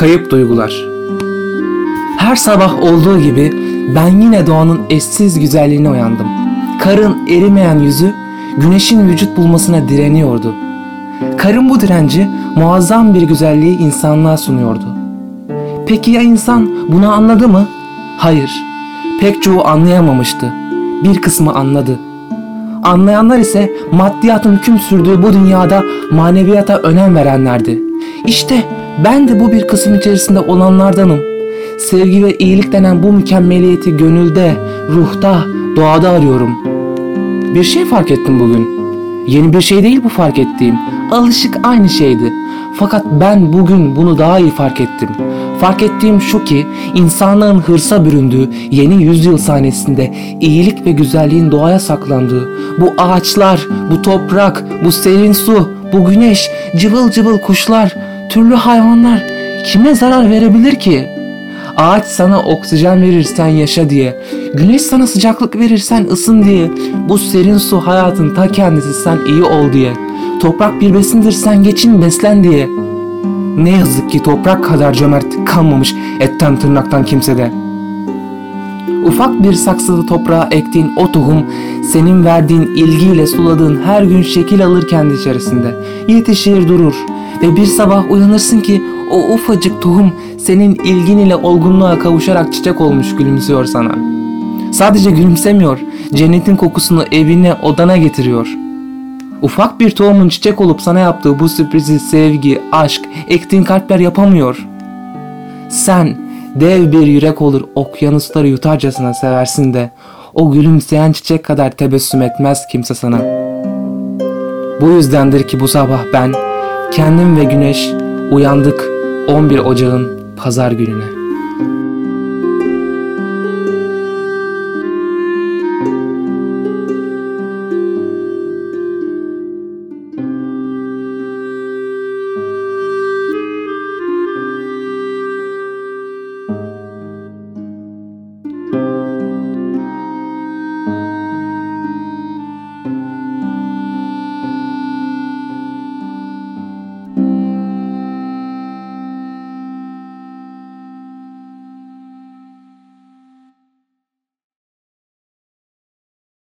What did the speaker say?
Kayıp duygular. Her sabah olduğu gibi ben yine doğanın eşsiz güzelliğine uyandım. Karın erimeyen yüzü güneşin vücut bulmasına direniyordu. Karın bu direnci muazzam bir güzelliği insanlığa sunuyordu. Peki ya insan bunu anladı mı? Hayır. Pek çoğu anlayamamıştı. Bir kısmı anladı. Anlayanlar ise maddiyatın hüküm sürdüğü bu dünyada maneviyata önem verenlerdi. İşte ben de bu bir kısım içerisinde olanlardanım. Sevgi ve iyilik denen bu mükemmeliyeti gönülde, ruhta, doğada arıyorum. Bir şey fark ettim bugün. Yeni bir şey değil bu fark ettiğim. Alışık aynı şeydi. Fakat ben bugün bunu daha iyi fark ettim. Fark ettiğim şu ki insanlığın hırsa büründüğü yeni yüzyıl sahnesinde iyilik ve güzelliğin doğaya saklandığı bu ağaçlar, bu toprak, bu serin su, bu güneş, cıvıl cıvıl kuşlar, türlü hayvanlar kime zarar verebilir ki? Ağaç sana oksijen verirsen yaşa diye, güneş sana sıcaklık verirsen ısın diye, bu serin su hayatın ta kendisi sen iyi ol diye, toprak bir besindir sen geçin beslen diye. Ne yazık ki toprak kadar cömert kalmamış etten tırnaktan kimsede. Ufak bir saksıda toprağa ektiğin o tohum senin verdiğin ilgiyle suladığın her gün şekil alır kendi içerisinde. Yetişir durur ve bir sabah uyanırsın ki o ufacık tohum senin ilgin ile olgunluğa kavuşarak çiçek olmuş gülümsüyor sana. Sadece gülümsemiyor, cennetin kokusunu evine odana getiriyor. Ufak bir tohumun çiçek olup sana yaptığı bu sürprizi sevgi, aşk, ektiğin kalpler yapamıyor. Sen dev bir yürek olur okyanusları yutarcasına seversin de o gülümseyen çiçek kadar tebessüm etmez kimse sana. Bu yüzdendir ki bu sabah ben kendim ve güneş uyandık 11 Ocağın pazar gününe.